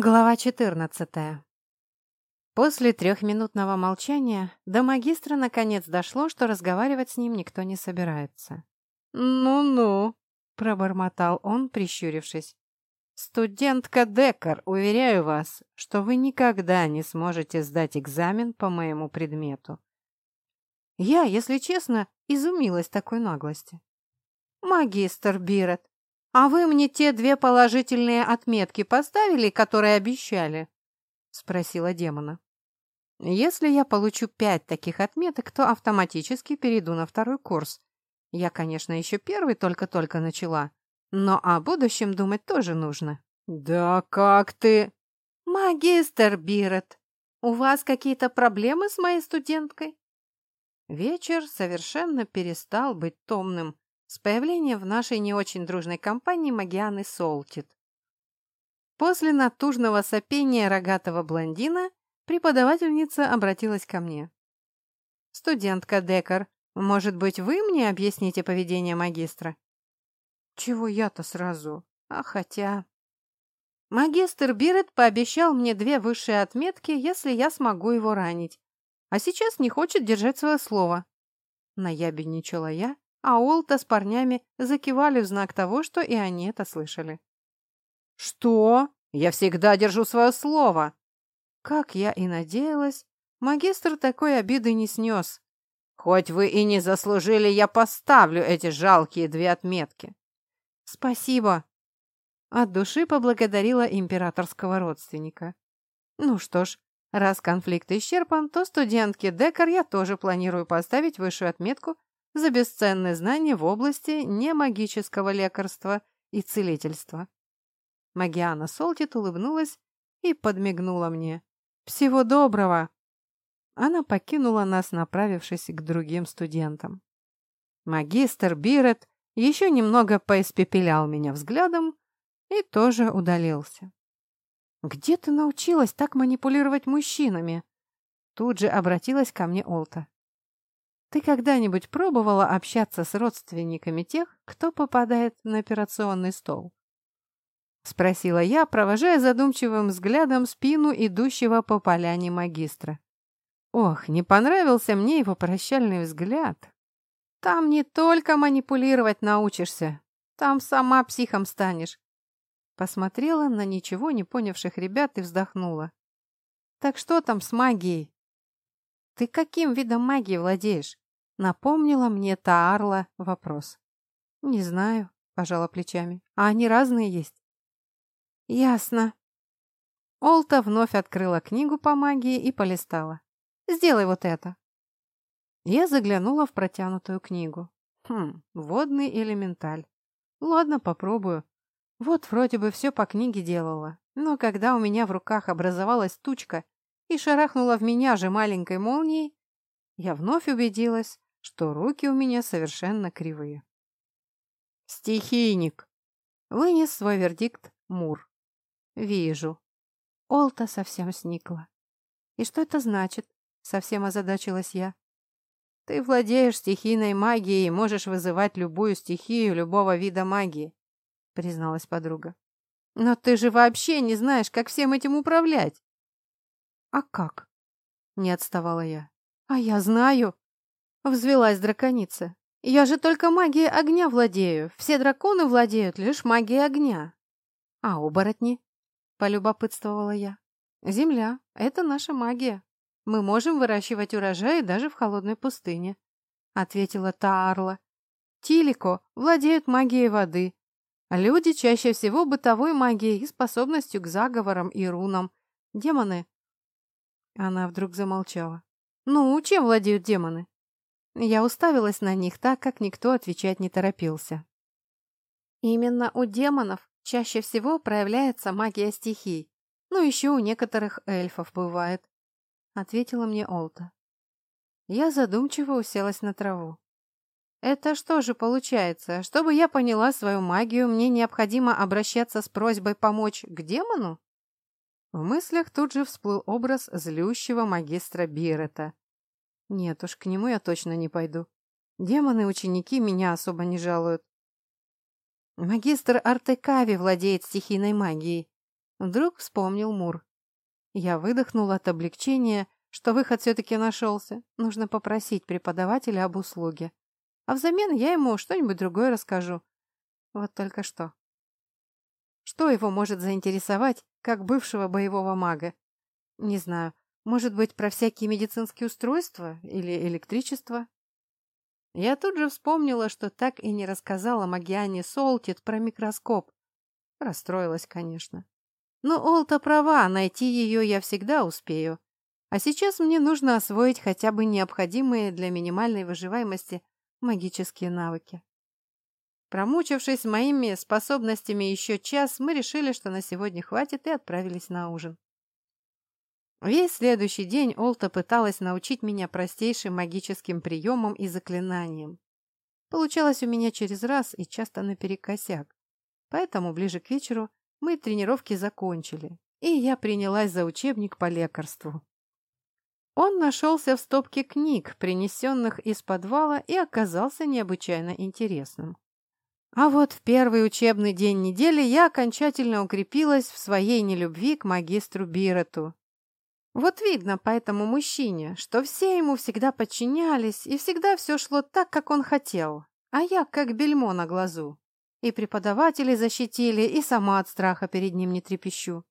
Глава 14. После трехминутного молчания до магистра наконец дошло, что разговаривать с ним никто не собирается. «Ну-ну», — пробормотал он, прищурившись. «Студентка Декар, уверяю вас, что вы никогда не сможете сдать экзамен по моему предмету». Я, если честно, изумилась такой наглости. «Магистр Бирет, «А вы мне те две положительные отметки поставили, которые обещали?» — спросила демона. «Если я получу пять таких отметок, то автоматически перейду на второй курс. Я, конечно, еще первый только-только начала, но о будущем думать тоже нужно». «Да как ты...» «Магистр Бирет, у вас какие-то проблемы с моей студенткой?» Вечер совершенно перестал быть томным с появлением в нашей не очень дружной компании Магианы Солтит. После натужного сопения рогатого блондина преподавательница обратилась ко мне. «Студентка Декар, может быть, вы мне объясните поведение магистра?» «Чего я-то сразу? А хотя...» Магистр Бирет пообещал мне две высшие отметки, если я смогу его ранить, а сейчас не хочет держать свое слово. Наябедничала я а Олта с парнями закивали в знак того, что и они это слышали. «Что? Я всегда держу свое слово!» Как я и надеялась, магистр такой обиды не снес. «Хоть вы и не заслужили, я поставлю эти жалкие две отметки». «Спасибо!» От души поблагодарила императорского родственника. «Ну что ж, раз конфликт исчерпан, то студентке Декар я тоже планирую поставить высшую отметку за бесценные знания в области немагического лекарства и целительства. Магиана Солтит улыбнулась и подмигнула мне. «Всего доброго!» Она покинула нас, направившись к другим студентам. Магистр Бирет еще немного поиспепелял меня взглядом и тоже удалился. «Где ты научилась так манипулировать мужчинами?» Тут же обратилась ко мне Олта. Ты когда-нибудь пробовала общаться с родственниками тех, кто попадает на операционный стол? Спросила я, провожая задумчивым взглядом спину идущего по поляне магистра. Ох, не понравился мне его прощальный взгляд. Там не только манипулировать научишься, там сама психом станешь. Посмотрела на ничего не понявших ребят и вздохнула. Так что там с магией? «Ты каким видом магии владеешь?» Напомнила мне Таарла вопрос. «Не знаю», — пожала плечами. «А они разные есть». «Ясно». Олта вновь открыла книгу по магии и полистала. «Сделай вот это». Я заглянула в протянутую книгу. Хм, водный элементаль. Ладно, попробую. Вот вроде бы все по книге делала. Но когда у меня в руках образовалась тучка и шарахнула в меня же маленькой молнией, я вновь убедилась, что руки у меня совершенно кривые. «Стихийник!» — вынес свой вердикт Мур. «Вижу». Олта совсем сникла. «И что это значит?» — совсем озадачилась я. «Ты владеешь стихийной магией и можешь вызывать любую стихию любого вида магии», — призналась подруга. «Но ты же вообще не знаешь, как всем этим управлять!» «А как?» — не отставала я. «А я знаю!» — взвелась драконица. «Я же только магией огня владею. Все драконы владеют лишь магией огня». «А оборотни?» — полюбопытствовала я. «Земля — это наша магия. Мы можем выращивать урожай даже в холодной пустыне», — ответила Таарла. «Тилико владеют магией воды. Люди чаще всего бытовой магией и способностью к заговорам и рунам. Демоны она вдруг замолчала. «Ну, чем владеют демоны?» Я уставилась на них так, как никто отвечать не торопился. Именно у демонов чаще всего проявляется магия стихий. Ну, еще у некоторых эльфов бывает, — ответила мне Олта. Я задумчиво уселась на траву. Это что же получается? Чтобы я поняла свою магию, мне необходимо обращаться с просьбой помочь к демону? В мыслях тут же всплыл образ злющего магистра Бирета. Нет уж, к нему я точно не пойду. Демоны-ученики меня особо не жалуют. Магистр Артекави владеет стихийной магией, Вдруг вспомнил Мур. Я выдохнула от облегчения, что выход все-таки нашелся. Нужно попросить преподавателя об услуге. А взамен я ему что-нибудь другое расскажу. Вот только что. Что его может заинтересовать, как бывшего боевого мага? Не знаю. Может быть, про всякие медицинские устройства или электричество? Я тут же вспомнила, что так и не рассказала Магиане Солтит про микроскоп. Расстроилась, конечно. Но Олта права, найти ее я всегда успею. А сейчас мне нужно освоить хотя бы необходимые для минимальной выживаемости магические навыки. Промучившись моими способностями еще час, мы решили, что на сегодня хватит, и отправились на ужин. Весь следующий день Олта пыталась научить меня простейшим магическим приемам и заклинаниям. Получалось у меня через раз и часто наперекосяк. Поэтому ближе к вечеру мы тренировки закончили, и я принялась за учебник по лекарству. Он нашелся в стопке книг, принесенных из подвала, и оказался необычайно интересным. А вот в первый учебный день недели я окончательно укрепилась в своей нелюбви к магистру Бироту. Вот видно по этому мужчине, что все ему всегда подчинялись, и всегда все шло так, как он хотел, а я как бельмо на глазу. И преподаватели защитили, и сама от страха перед ним не трепещу.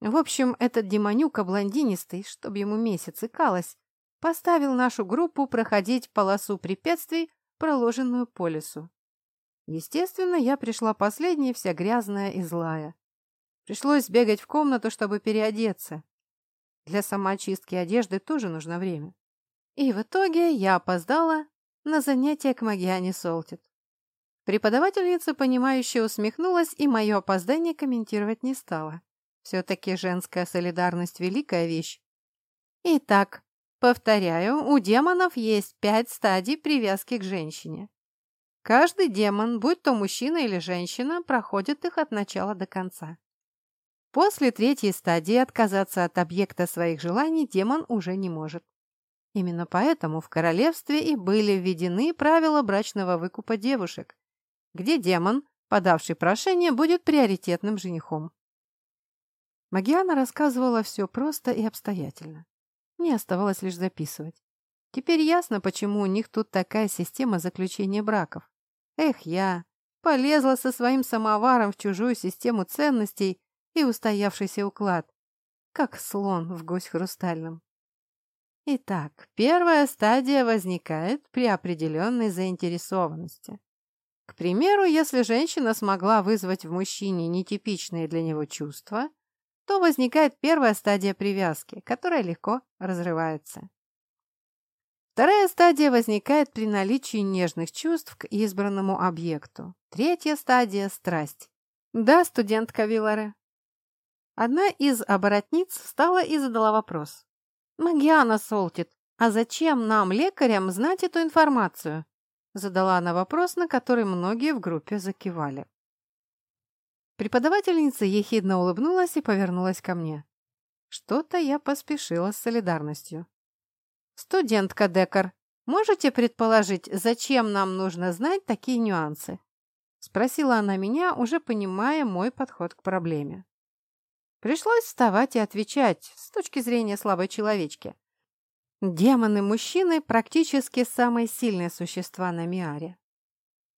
В общем, этот демонюка блондинистый, чтоб ему месяц икалось, поставил нашу группу проходить полосу препятствий, проложенную по лесу. Естественно, я пришла последней, вся грязная и злая. Пришлось бегать в комнату, чтобы переодеться. Для самоочистки одежды тоже нужно время. И в итоге я опоздала на занятие к Магиане Солтит. Преподавательница, понимающе усмехнулась и мое опоздание комментировать не стала. Все-таки женская солидарность – великая вещь. Итак, повторяю, у демонов есть пять стадий привязки к женщине. Каждый демон, будь то мужчина или женщина, проходит их от начала до конца. После третьей стадии отказаться от объекта своих желаний демон уже не может. Именно поэтому в королевстве и были введены правила брачного выкупа девушек, где демон, подавший прошение, будет приоритетным женихом. Магиана рассказывала все просто и обстоятельно. Мне оставалось лишь записывать. Теперь ясно, почему у них тут такая система заключения браков. Эх, я полезла со своим самоваром в чужую систему ценностей и устоявшийся уклад, как слон в гусь хрустальном. Итак, первая стадия возникает при определенной заинтересованности. К примеру, если женщина смогла вызвать в мужчине нетипичные для него чувства – то возникает первая стадия привязки, которая легко разрывается. Вторая стадия возникает при наличии нежных чувств к избранному объекту. Третья стадия – страсть. Да, студентка Вилларе. Одна из оборотниц встала и задала вопрос. «Магиана Солтит, а зачем нам, лекарям, знать эту информацию?» Задала она вопрос, на который многие в группе закивали. Преподавательница ехидно улыбнулась и повернулась ко мне. Что-то я поспешила с солидарностью. «Студентка Декар, можете предположить, зачем нам нужно знать такие нюансы?» Спросила она меня, уже понимая мой подход к проблеме. Пришлось вставать и отвечать с точки зрения слабой человечки. Демоны-мужчины практически самые сильные существа на Миаре.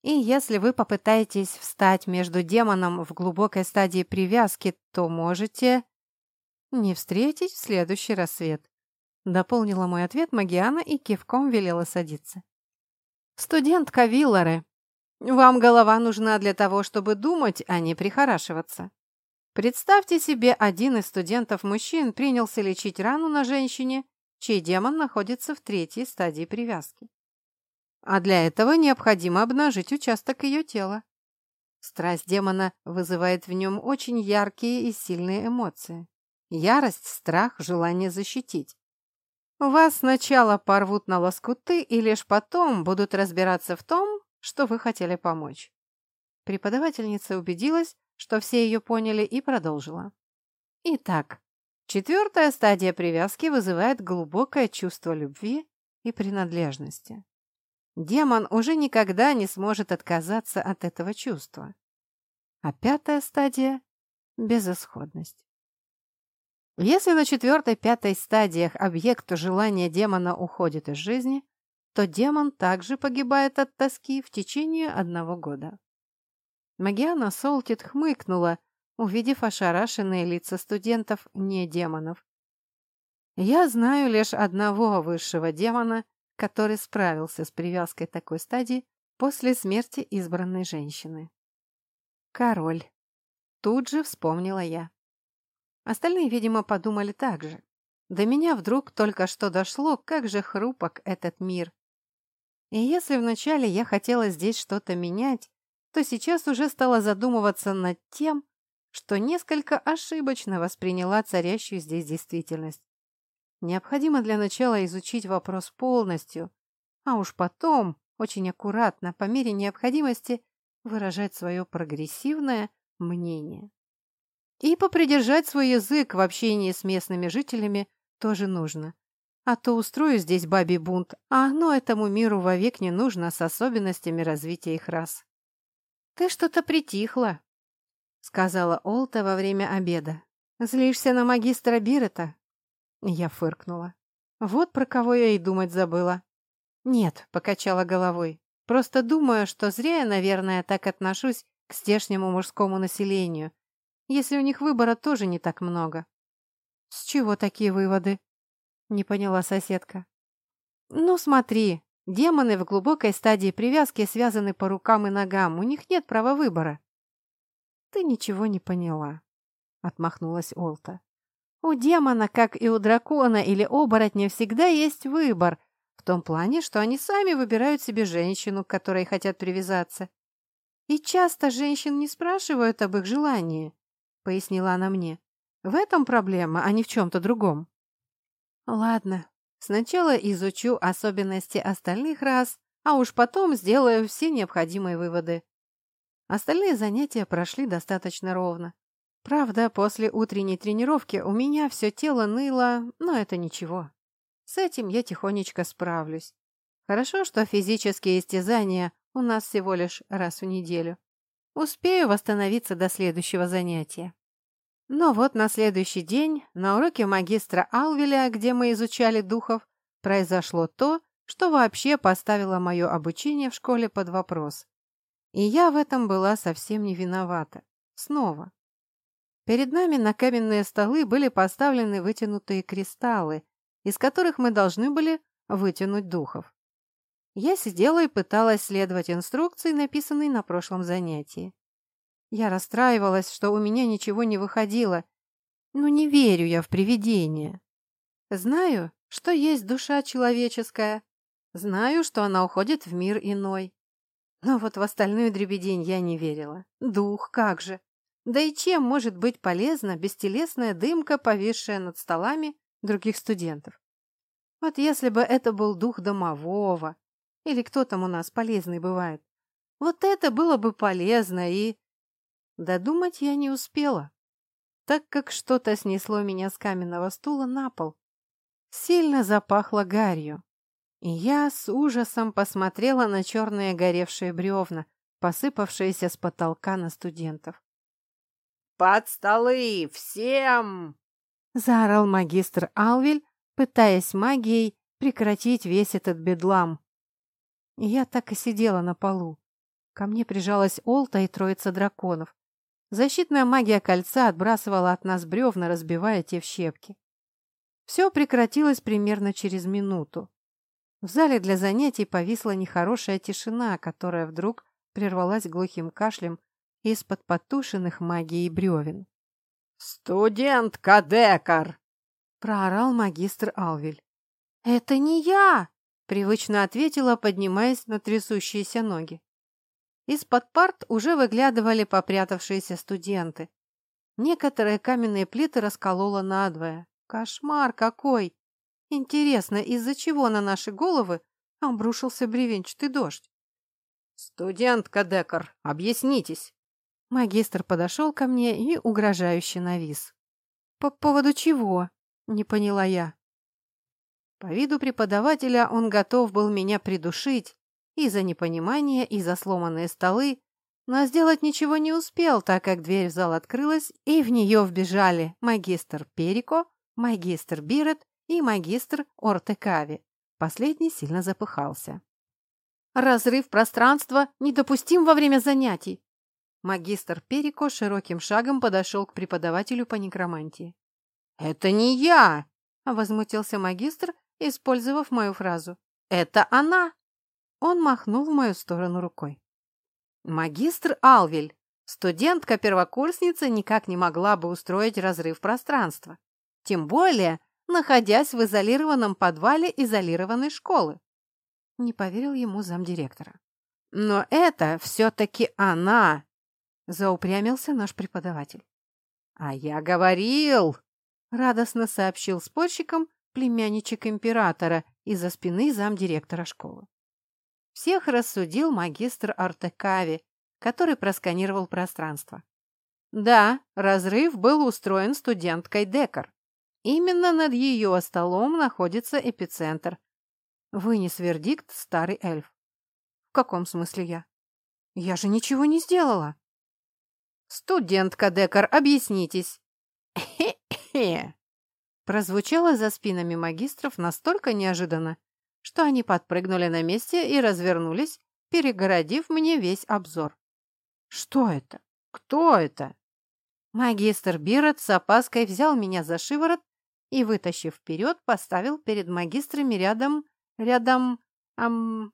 И если вы попытаетесь встать между демоном в глубокой стадии привязки, то можете не встретить в следующий рассвет. Дополнила мой ответ Магиана и кивком велела садиться. «Студентка Виллары, вам голова нужна для того, чтобы думать, а не прихорашиваться. Представьте себе, один из студентов-мужчин принялся лечить рану на женщине, чей демон находится в третьей стадии привязки. А для этого необходимо обнажить участок ее тела. Страсть демона вызывает в нем очень яркие и сильные эмоции. Ярость, страх, желание защитить. Вас сначала порвут на лоскуты и лишь потом будут разбираться в том, что вы хотели помочь. Преподавательница убедилась, что все ее поняли и продолжила. Итак, четвертая стадия привязки вызывает глубокое чувство любви и принадлежности. Демон уже никогда не сможет отказаться от этого чувства. А пятая стадия безысходность. Если на четвертой-пятой стадиях объект желания демона уходит из жизни, то демон также погибает от тоски в течение одного года. Магиана Солтит хмыкнула, увидев ошарашенные лица студентов, не демонов. Я знаю лишь одного высшего демона, который справился с привязкой такой стадии после смерти избранной женщины. Король. Тут же вспомнила я. Остальные, видимо, подумали так же. До меня вдруг только что дошло, как же хрупок этот мир. И если вначале я хотела здесь что-то менять, то сейчас уже стала задумываться над тем, что несколько ошибочно восприняла царящую здесь действительность. Необходимо для начала изучить вопрос полностью, а уж потом, очень аккуратно, по мере необходимости, выражать свое прогрессивное мнение. И попридержать свой язык в общении с местными жителями тоже нужно. А то устрою здесь бабий бунт, а оно этому миру вовек не нужно с особенностями развития их рас. «Ты что-то притихла», — сказала Олта во время обеда. «Злишься на магистра Бирета?» Я фыркнула. «Вот про кого я и думать забыла». «Нет», — покачала головой. «Просто думаю, что зря я, наверное, так отношусь к здешнему мужскому населению, если у них выбора тоже не так много». «С чего такие выводы?» — не поняла соседка. «Ну, смотри, Демоны в глубокой стадии привязки связаны по рукам и ногам, у них нет права выбора. Ты ничего не поняла, отмахнулась Олта. У демона, как и у дракона или оборотня, всегда есть выбор, в том плане, что они сами выбирают себе женщину, к которой хотят привязаться. И часто женщин не спрашивают об их желании, пояснила она мне. В этом проблема, а не в чем-то другом. Ладно, Сначала изучу особенности остальных рас, а уж потом сделаю все необходимые выводы. Остальные занятия прошли достаточно ровно. Правда, после утренней тренировки у меня все тело ныло, но это ничего. С этим я тихонечко справлюсь. Хорошо, что физические истязания у нас всего лишь раз в неделю. Успею восстановиться до следующего занятия. Но вот на следующий день на уроке магистра Алвеля, где мы изучали духов, произошло то, что вообще поставило мое обучение в школе под вопрос. И я в этом была совсем не виновата. Снова. Перед нами на каменные столы были поставлены вытянутые кристаллы, из которых мы должны были вытянуть духов. Я сидела и пыталась следовать инструкции, написанной на прошлом занятии. Я расстраивалась, что у меня ничего не выходило. Но не верю я в привидения. Знаю, что есть душа человеческая. Знаю, что она уходит в мир иной. Но вот в остальную дребедень я не верила. Дух, как же! Да и чем может быть полезна бестелесная дымка, повисшая над столами других студентов? Вот если бы это был дух домового, или кто там у нас полезный бывает, вот это было бы полезно и... Додумать я не успела, так как что-то снесло меня с каменного стула на пол. Сильно запахло гарью, и я с ужасом посмотрела на черные горевшие бревна, посыпавшиеся с потолка на студентов. «Под столы! Всем!» — заорал магистр Алвель, пытаясь магией прекратить весь этот бедлам. Я так и сидела на полу. Ко мне прижалась Олта и троица драконов. Защитная магия кольца отбрасывала от нас бревна, разбивая те в щепки. Все прекратилось примерно через минуту. В зале для занятий повисла нехорошая тишина, которая вдруг прервалась глухим кашлем из-под потушенных магией бревен. «Студент Кадекар!» — проорал магистр Алвель. «Это не я!» — привычно ответила, поднимаясь на трясущиеся ноги. Из-под парт уже выглядывали попрятавшиеся студенты. Некоторые каменные плиты раскололо надвое. Кошмар какой! Интересно, из-за чего на наши головы обрушился бревенчатый дождь? «Студентка Декар, объяснитесь!» Магистр подошел ко мне и угрожающе навис. «По поводу чего?» — не поняла я. По виду преподавателя он готов был меня придушить, и за непонимание, и за сломанные столы, но сделать ничего не успел, так как дверь в зал открылась, и в нее вбежали магистр Перико, магистр Бирет и магистр Ортекави. Последний сильно запыхался. «Разрыв пространства недопустим во время занятий!» Магистр Перико широким шагом подошел к преподавателю по некромантии. «Это не я!» — возмутился магистр, использовав мою фразу. «Это она!» Он махнул в мою сторону рукой. Магистр Алвель, студентка-первокурсница, никак не могла бы устроить разрыв пространства. Тем более, находясь в изолированном подвале изолированной школы. Не поверил ему замдиректора. «Но это все-таки она!» — заупрямился наш преподаватель. «А я говорил!» — радостно сообщил спорщикам племянничек императора из-за спины замдиректора школы. Всех рассудил магистр Артекави, который просканировал пространство. Да, разрыв был устроен студенткой Декар. Именно над ее столом находится эпицентр. Вынес вердикт старый эльф. В каком смысле я? Я же ничего не сделала. Студентка Декар, объяснитесь. Хе-хе. Прозвучало за спинами магистров настолько неожиданно, что они подпрыгнули на месте и развернулись, перегородив мне весь обзор. «Что это? Кто это?» Магистр Бирот с опаской взял меня за шиворот и, вытащив вперед, поставил перед магистрами рядом... рядом... ам...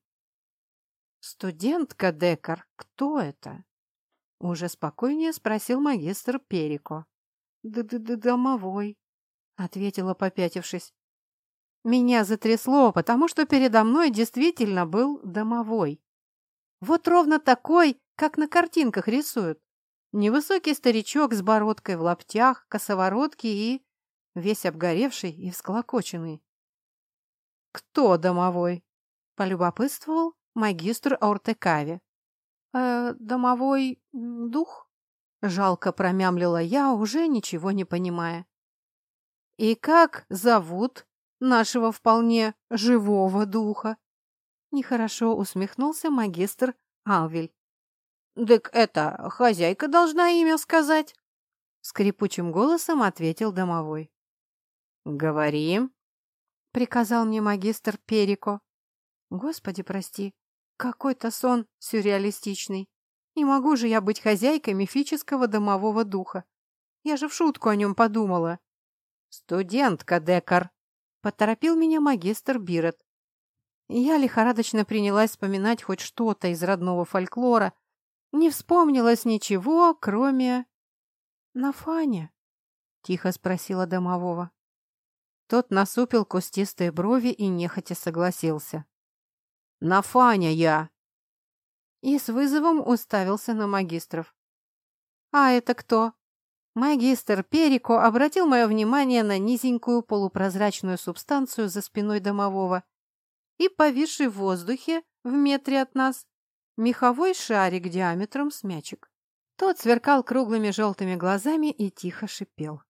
«Студентка Декар, кто это?» Уже спокойнее спросил магистр Перико. «Д-д-д-домовой», — ответила, попятившись. Меня затрясло, потому что передо мной действительно был домовой. Вот ровно такой, как на картинках рисуют. Невысокий старичок с бородкой в лаптях, косоворотки и... весь обгоревший и всклокоченный. «Кто домовой?» — полюбопытствовал магистр Ауртекави. «Э, «Домовой дух?» — жалко промямлила я, уже ничего не понимая. «И как зовут нашего вполне живого духа. Нехорошо усмехнулся магистр Алвель. «Так это, хозяйка должна имя сказать?» Скрипучим голосом ответил домовой. «Говори», — приказал мне магистр Перико. «Господи, прости, какой-то сон сюрреалистичный. Не могу же я быть хозяйкой мифического домового духа. Я же в шутку о нем подумала». «Студентка Декар», Поторопил меня магистр Бирет. Я лихорадочно принялась вспоминать хоть что-то из родного фольклора. Не вспомнилось ничего, кроме... «Нафаня?» — тихо спросила домового. Тот насупил кустистые брови и нехотя согласился. «Нафаня я!» И с вызовом уставился на магистров. «А это кто?» Магистр Перико обратил мое внимание на низенькую полупрозрачную субстанцию за спиной домового и повисший в воздухе в метре от нас меховой шарик диаметром с мячик. Тот сверкал круглыми желтыми глазами и тихо шипел.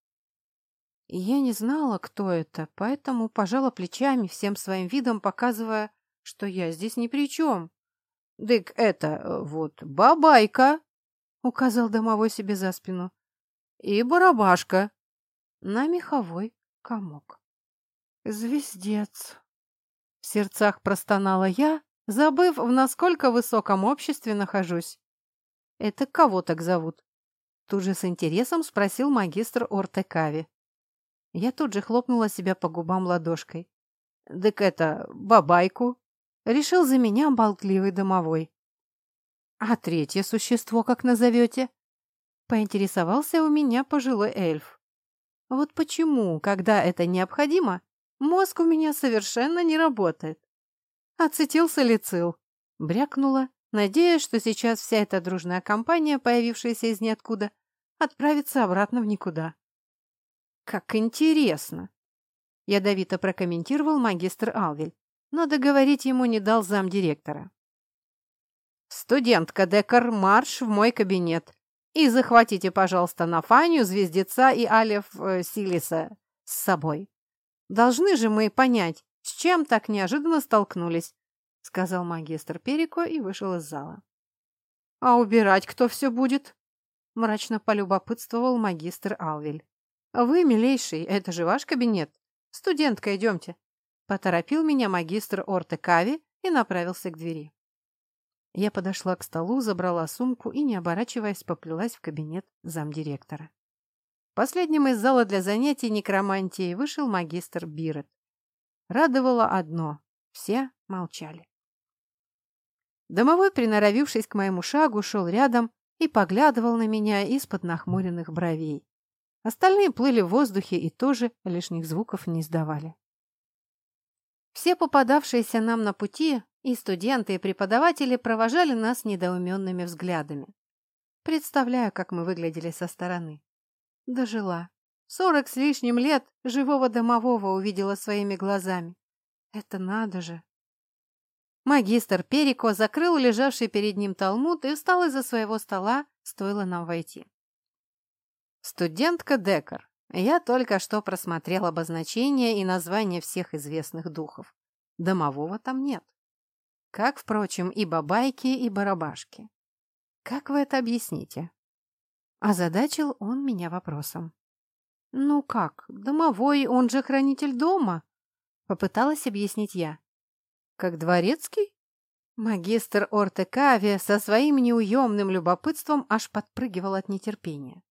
я не знала, кто это, поэтому пожала плечами, всем своим видом показывая, что я здесь ни при чем. «Дык это, вот, бабайка!» — указал домовой себе за спину и барабашка на меховой комок. «Звездец!» В сердцах простонала я, забыв, в насколько высоком обществе нахожусь. «Это кого так зовут?» Тут же с интересом спросил магистр Ортекави. Я тут же хлопнула себя по губам ладошкой. «Так это, бабайку!» Решил за меня болтливый домовой. «А третье существо как назовете?» Поинтересовался у меня пожилой эльф. Вот почему, когда это необходимо, мозг у меня совершенно не работает. Ацетилсалицил. Брякнула, надеясь, что сейчас вся эта дружная компания, появившаяся из ниоткуда, отправится обратно в никуда. «Как интересно!» — ядовито прокомментировал магистр Алвель, но договорить ему не дал замдиректора. «Студентка Декар, марш в мой кабинет!» И захватите, пожалуйста, Нафанию, Звездеца и Алев э, Силиса с собой. Должны же мы понять, с чем так неожиданно столкнулись, сказал магистр Перико и вышел из зала. А убирать кто все будет? Мрачно полюбопытствовал магистр Алвель. Вы, милейший, это же ваш кабинет. Студентка, идемте. Поторопил меня магистр Ортекави и направился к двери. Я подошла к столу, забрала сумку и, не оборачиваясь, поплелась в кабинет замдиректора. Последним из зала для занятий некромантией вышел магистр Бирет. Радовало одно — все молчали. Домовой, приноровившись к моему шагу, шел рядом и поглядывал на меня из-под нахмуренных бровей. Остальные плыли в воздухе и тоже лишних звуков не издавали. Все попадавшиеся нам на пути, и студенты, и преподаватели провожали нас недоуменными взглядами. Представляю, как мы выглядели со стороны. Дожила. Сорок с лишним лет живого домового увидела своими глазами. Это надо же. Магистр Перико закрыл лежавший перед ним талмуд и встал из-за своего стола, стоило нам войти. Студентка Декар. Я только что просмотрел обозначения и названия всех известных духов. Домового там нет. Как, впрочем, и бабайки, и барабашки. Как вы это объясните? Озадачил он меня вопросом. «Ну как, домовой, он же хранитель дома», — попыталась объяснить я. Как дворецкий? Магистр Ортекави со своим неуемным любопытством аж подпрыгивал от нетерпения.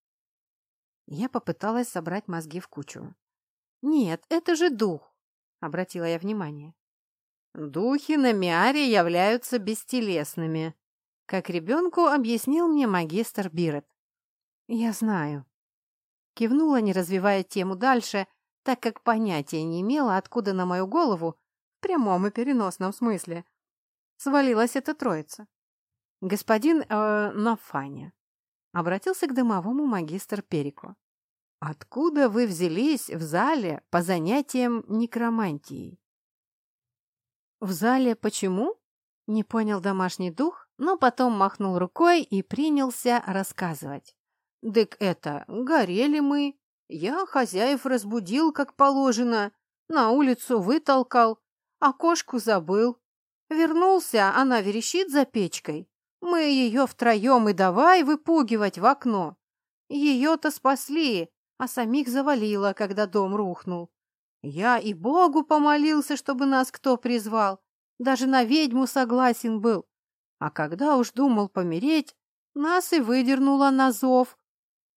Я попыталась собрать мозги в кучу. «Нет, это же дух», — обратила я внимание. «Духи на Миаре являются бестелесными», — как ребенку объяснил мне магистр Бирет. «Я знаю». Кивнула, не развивая тему дальше, так как понятия не имела, откуда на мою голову прямом и переносном смысле. Свалилась эта троица. Господин э, Нафаня обратился к домовому магистр Перико. «Откуда вы взялись в зале по занятиям некромантией?» «В зале почему?» — не понял домашний дух, но потом махнул рукой и принялся рассказывать. «Дык это, горели мы. Я хозяев разбудил, как положено, на улицу вытолкал, а кошку забыл. Вернулся, она верещит за печкой. Мы ее втроем и давай выпугивать в окно. Ее-то спасли, а самих завалило, когда дом рухнул. Я и Богу помолился, чтобы нас кто призвал. Даже на ведьму согласен был. А когда уж думал помереть, нас и выдернуло на зов.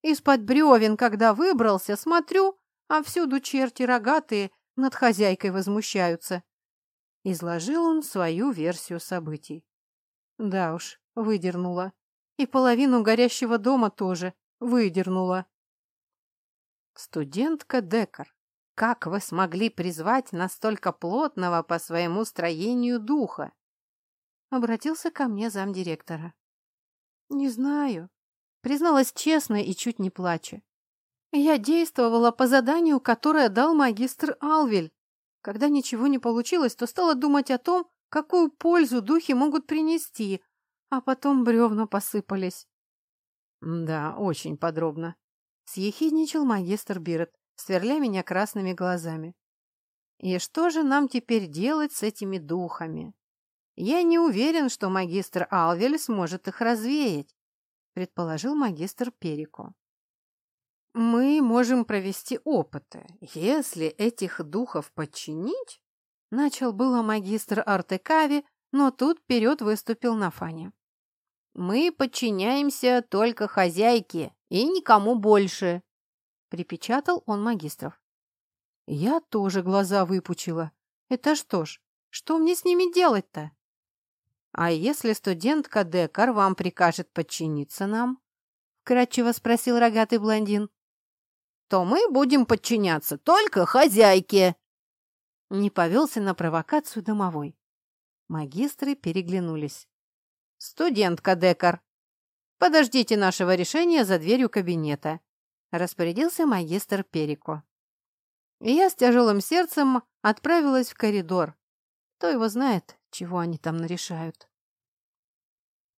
Из-под бревен, когда выбрался, смотрю, а всюду черти рогатые над хозяйкой возмущаются. Изложил он свою версию событий. Да уж, выдернула. И половину горящего дома тоже выдернула. Студентка Декар, как вы смогли призвать настолько плотного по своему строению духа? Обратился ко мне замдиректора. Не знаю. Призналась честно и чуть не плача. Я действовала по заданию, которое дал магистр Алвель. Когда ничего не получилось, то стала думать о том, какую пользу духи могут принести, а потом бревна посыпались. Да, очень подробно. Съехидничал магистр Бирет, сверля меня красными глазами. И что же нам теперь делать с этими духами? Я не уверен, что магистр Алвель сможет их развеять, предположил магистр Перико. Мы можем провести опыты. Если этих духов подчинить... Начал было магистр Артекави, но тут вперед выступил Нафаня. «Мы подчиняемся только хозяйке и никому больше», — припечатал он магистров. Я тоже глаза выпучила. Это что ж, что мне с ними делать-то? А если студентка Декар вам прикажет подчиниться нам? Кратчево спросил рогатый блондин то мы будем подчиняться только хозяйке. Не повелся на провокацию домовой. Магистры переглянулись. «Студентка Декар, подождите нашего решения за дверью кабинета», распорядился магистр Перико. И я с тяжелым сердцем отправилась в коридор. Кто его знает, чего они там нарешают.